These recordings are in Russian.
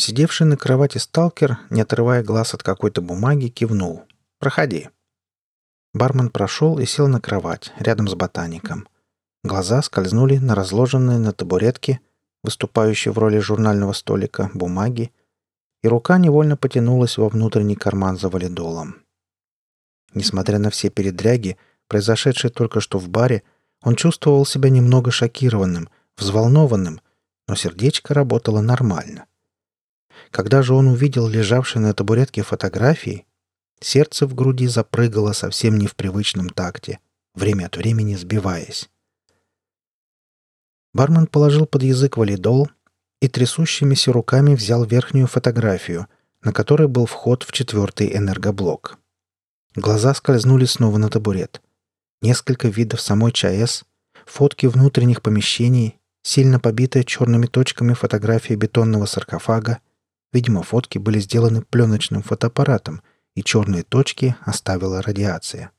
Сидевший на кровати сталкер, не отрывая глаз от какой-то бумаги, кивнул. «Проходи». Бармен прошел и сел на кровать, рядом с ботаником. Глаза скользнули на разложенные на табуретке, выступающие в роли журнального столика, бумаги, и рука невольно потянулась во внутренний карман за валидолом. Несмотря на все передряги, произошедшие только что в баре, он чувствовал себя немного шокированным, взволнованным, но сердечко работало нормально. Когда же он увидел лежавшие на табуретке фотографии, сердце в груди запрыгало совсем не в привычном такте, время от времени сбиваясь. Бармен положил под язык валидол и трясущимися руками взял верхнюю фотографию, на которой был вход в четвертый энергоблок. Глаза скользнули снова на табурет. Несколько видов самой ЧАЭС, фотки внутренних помещений, сильно побитая черными точками фотография бетонного саркофага — Видимо, фотки были сделаны пленочным фотоаппаратом, и черные точки оставила радиация.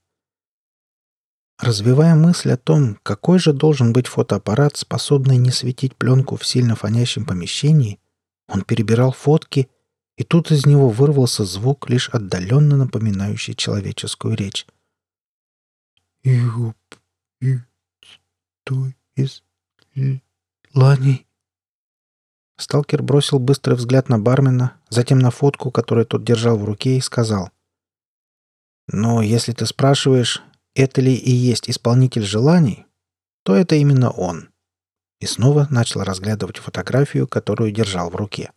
Развивая мысль о том, какой же должен быть фотоаппарат, способный не светить пленку в сильно фонящем помещении, он перебирал фотки, и тут из него вырвался звук, лишь отдаленно напоминающий человеческую речь. «Юп, ю, стой из ланей». Сталкер бросил быстрый взгляд на бармена, затем на фотку, которую тот держал в руке, и сказал. «Но если ты спрашиваешь, это ли и есть исполнитель желаний, то это именно он». И снова начал разглядывать фотографию, которую держал в руке.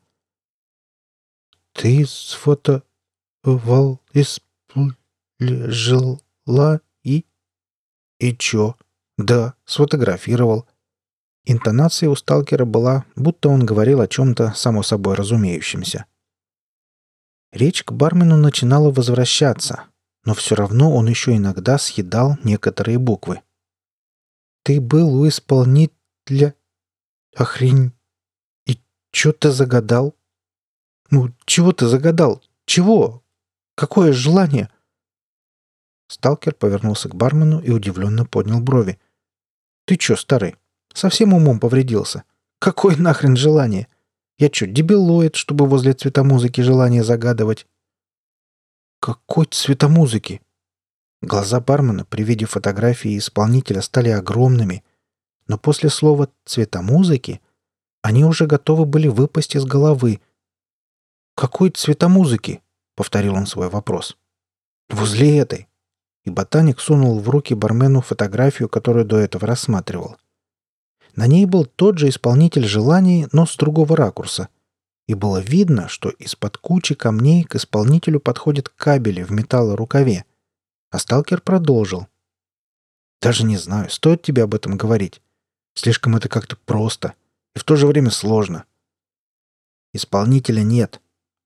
«Ты сфотовал жила и...» «И чё?» «Да, сфотографировал. Интонация у сталкера была, будто он говорил о чем-то само собой разумеющемся. Речь к бармену начинала возвращаться, но все равно он еще иногда съедал некоторые буквы. «Ты был у исполнителя... Охрень... И что ты загадал?» «Ну, чего ты загадал? Чего? Какое желание?» Сталкер повернулся к бармену и удивленно поднял брови. «Ты че, старый, Совсем умом повредился. Какое нахрен желание? Я что, дебилоид, чтобы возле цветомузыки желание загадывать? Какой цветомузыки? Глаза бармена при виде фотографии исполнителя стали огромными, но после слова «цветомузыки» они уже готовы были выпасть из головы. «Какой цветомузыки?» — повторил он свой вопрос. «Возле этой». И ботаник сунул в руки бармену фотографию, которую до этого рассматривал. На ней был тот же исполнитель желаний, но с другого ракурса. И было видно, что из-под кучи камней к исполнителю подходят кабели в металлорукаве. А сталкер продолжил. «Даже не знаю, стоит тебе об этом говорить. Слишком это как-то просто и в то же время сложно. Исполнителя нет.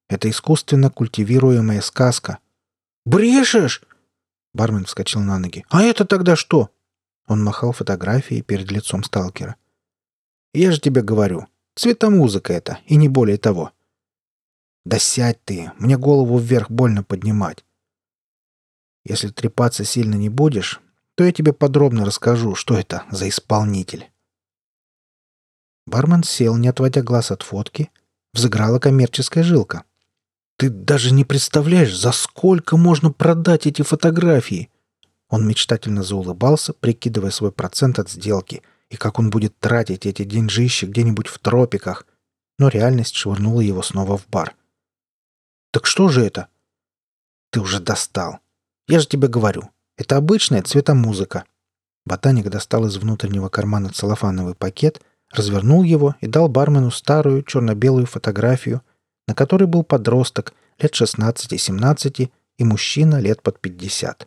Это искусственно культивируемая сказка. «Брешешь!» Бармен вскочил на ноги. «А это тогда что?» Он махал фотографией перед лицом сталкера. «Я же тебе говорю, цветомузыка это, и не более того». «Да сядь ты, мне голову вверх больно поднимать». «Если трепаться сильно не будешь, то я тебе подробно расскажу, что это за исполнитель». Бармен сел, не отводя глаз от фотки. Взыграла коммерческая жилка. «Ты даже не представляешь, за сколько можно продать эти фотографии!» Он мечтательно заулыбался, прикидывая свой процент от сделки и как он будет тратить эти деньжищи где-нибудь в тропиках. Но реальность швырнула его снова в бар. «Так что же это?» «Ты уже достал. Я же тебе говорю. Это обычная цветомузыка». Ботаник достал из внутреннего кармана целлофановый пакет, развернул его и дал бармену старую черно-белую фотографию, на которой был подросток лет 16-17 и мужчина лет под 50.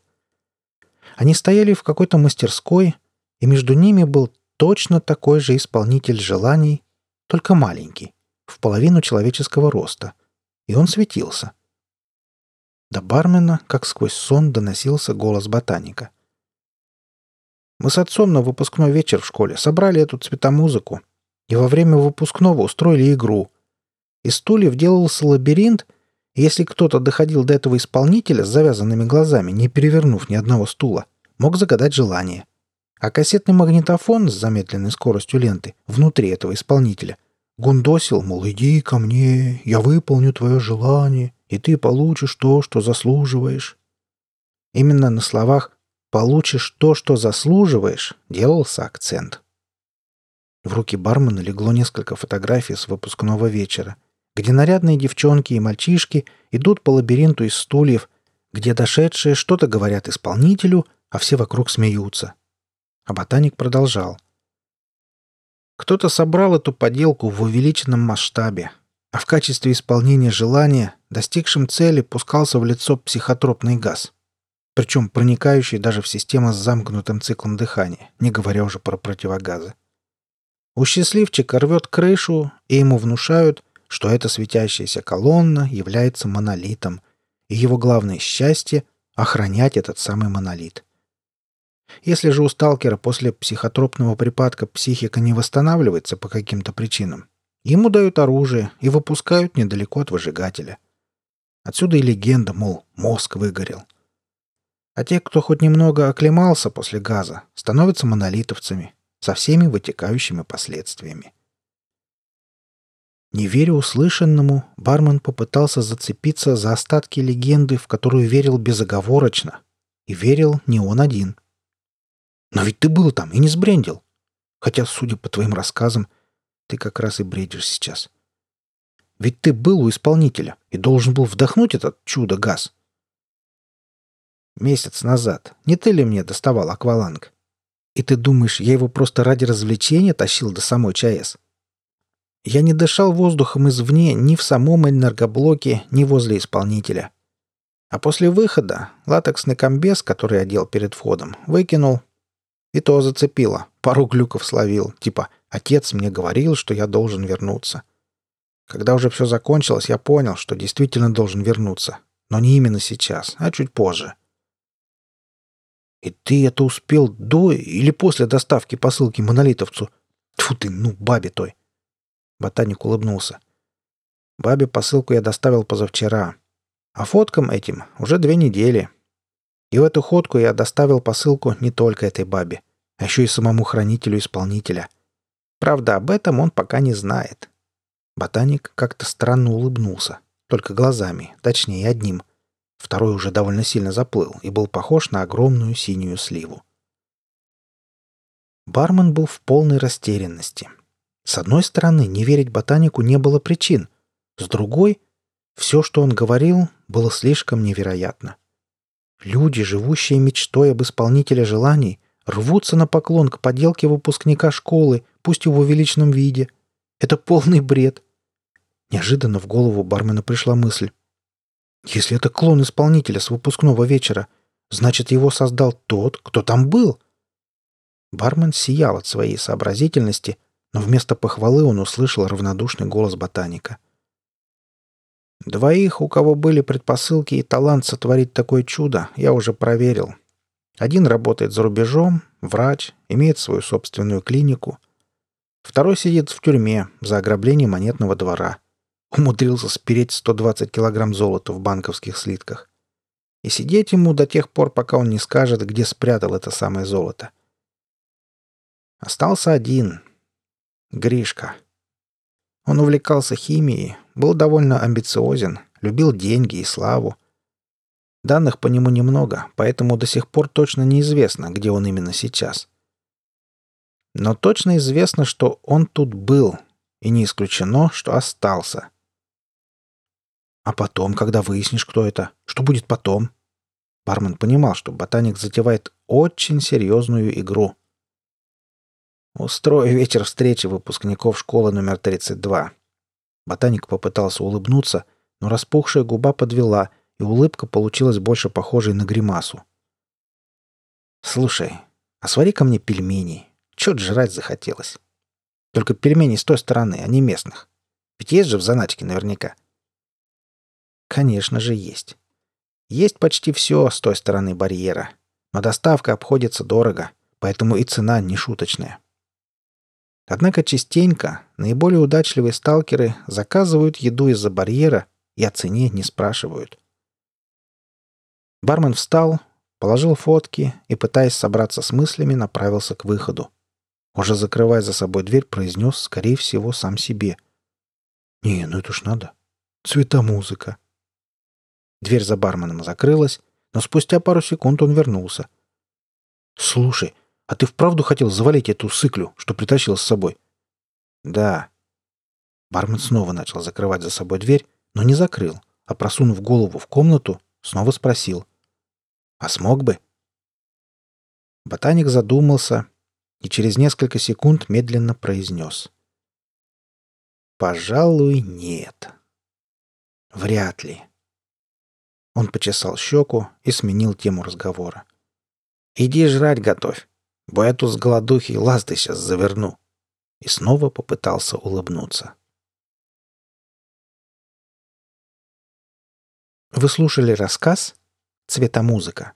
Они стояли в какой-то мастерской, и между ними был точно такой же исполнитель желаний, только маленький, в половину человеческого роста. И он светился. До бармена, как сквозь сон, доносился голос ботаника. «Мы с отцом на выпускной вечер в школе собрали эту цветомузыку, и во время выпускного устроили игру. Из стульев делался лабиринт — если кто-то доходил до этого исполнителя с завязанными глазами, не перевернув ни одного стула, мог загадать желание. А кассетный магнитофон с замедленной скоростью ленты внутри этого исполнителя Гундосил, мол, иди ко мне, я выполню твое желание, и ты получишь то, что заслуживаешь. Именно на словах «получишь то, что заслуживаешь» делался акцент. В руки бармена легло несколько фотографий с выпускного вечера, где нарядные девчонки и мальчишки идут по лабиринту из стульев, где дошедшие что-то говорят исполнителю, а все вокруг смеются. А ботаник продолжал. Кто-то собрал эту поделку в увеличенном масштабе, а в качестве исполнения желания, достигшим цели, пускался в лицо психотропный газ. Причем проникающий даже в систему с замкнутым циклом дыхания, не говоря уже про противогазы. У счастливчика рвет крышу, и ему внушают, что эта светящаяся колонна является монолитом, и его главное счастье — охранять этот самый монолит. Если же у сталкера после психотропного припадка психика не восстанавливается по каким-то причинам, ему дают оружие и выпускают недалеко от выжигателя. Отсюда и легенда, мол, мозг выгорел. А те, кто хоть немного оклемался после газа, становятся монолитовцами, со всеми вытекающими последствиями. Не веря услышанному, бармен попытался зацепиться за остатки легенды, в которую верил безоговорочно. И верил не он один. «Но ведь ты был там и не сбрендил. Хотя, судя по твоим рассказам, ты как раз и бредишь сейчас. Ведь ты был у исполнителя и должен был вдохнуть этот чудо-газ. Месяц назад не ты ли мне доставал акваланг? И ты думаешь, я его просто ради развлечения тащил до самой ЧАЭС? Я не дышал воздухом извне ни в самом энергоблоке, ни возле исполнителя. А после выхода латексный комбез, который одел перед входом, выкинул. И то зацепило. Пару глюков словил. Типа «Отец мне говорил, что я должен вернуться». Когда уже все закончилось, я понял, что действительно должен вернуться. Но не именно сейчас, а чуть позже. И ты это успел до или после доставки посылки монолитовцу? Тьфу ты, ну, бабе той. Ботаник улыбнулся. Бабе посылку я доставил позавчера. А фоткам этим уже две недели. И в эту ходку я доставил посылку не только этой бабе, а еще и самому хранителю-исполнителя. Правда, об этом он пока не знает. Ботаник как-то странно улыбнулся. Только глазами, точнее, одним. Второй уже довольно сильно заплыл и был похож на огромную синюю сливу. Бармен был в полной растерянности. С одной стороны, не верить ботанику не было причин. С другой, все, что он говорил, было слишком невероятно. Люди, живущие мечтой об исполнителе желаний, рвутся на поклон к поделке выпускника школы, пусть и в увеличенном виде. Это полный бред. Неожиданно в голову бармена пришла мысль. Если это клон исполнителя с выпускного вечера, значит, его создал тот, кто там был. Бармен сиял от своей сообразительности, но вместо похвалы он услышал равнодушный голос ботаника. «Двоих, у кого были предпосылки и талант сотворить такое чудо, я уже проверил. Один работает за рубежом, врач, имеет свою собственную клинику. Второй сидит в тюрьме за ограбление монетного двора. Умудрился спереть 120 килограмм золота в банковских слитках. И сидеть ему до тех пор, пока он не скажет, где спрятал это самое золото. Остался один. Гришка. Он увлекался химией, был довольно амбициозен, любил деньги и славу. Данных по нему немного, поэтому до сих пор точно неизвестно, где он именно сейчас. Но точно известно, что он тут был, и не исключено, что остался. А потом, когда выяснишь, кто это, что будет потом? Бармен понимал, что ботаник затевает очень серьезную игру. «Устрою вечер встречи выпускников школы номер 32». Ботаник попытался улыбнуться, но распухшая губа подвела, и улыбка получилась больше похожей на гримасу. «Слушай, а свари ко мне пельмени. Чё жрать захотелось? Только пельмени с той стороны, а не местных. Ведь есть же в заначке наверняка. Конечно же, есть. Есть почти все с той стороны барьера. Но доставка обходится дорого, поэтому и цена не шуточная. Однако частенько наиболее удачливые сталкеры заказывают еду из-за барьера и о цене не спрашивают. Бармен встал, положил фотки и, пытаясь собраться с мыслями, направился к выходу. Уже закрывая за собой дверь, произнес, скорее всего, сам себе. Не, ну это ж надо. Цветомузыка. Дверь за барменом закрылась, но спустя пару секунд он вернулся. «Слушай, а ты вправду хотел завалить эту сыклю, что притащил с собой?» «Да». Бармен снова начал закрывать за собой дверь, но не закрыл, а просунув голову в комнату, снова спросил. «А смог бы?» Ботаник задумался и через несколько секунд медленно произнес. «Пожалуй, нет. Вряд ли». Он почесал щеку и сменил тему разговора. «Иди жрать готовь, бо я тут с голодухи ласты сейчас заверну». И снова попытался улыбнуться. Вы слушали рассказ «Цветомузыка».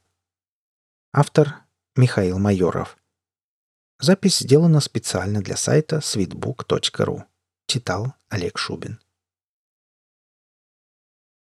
Автор Михаил Майоров. Запись сделана специально для сайта sweetbook.ru. Читал Олег Шубин.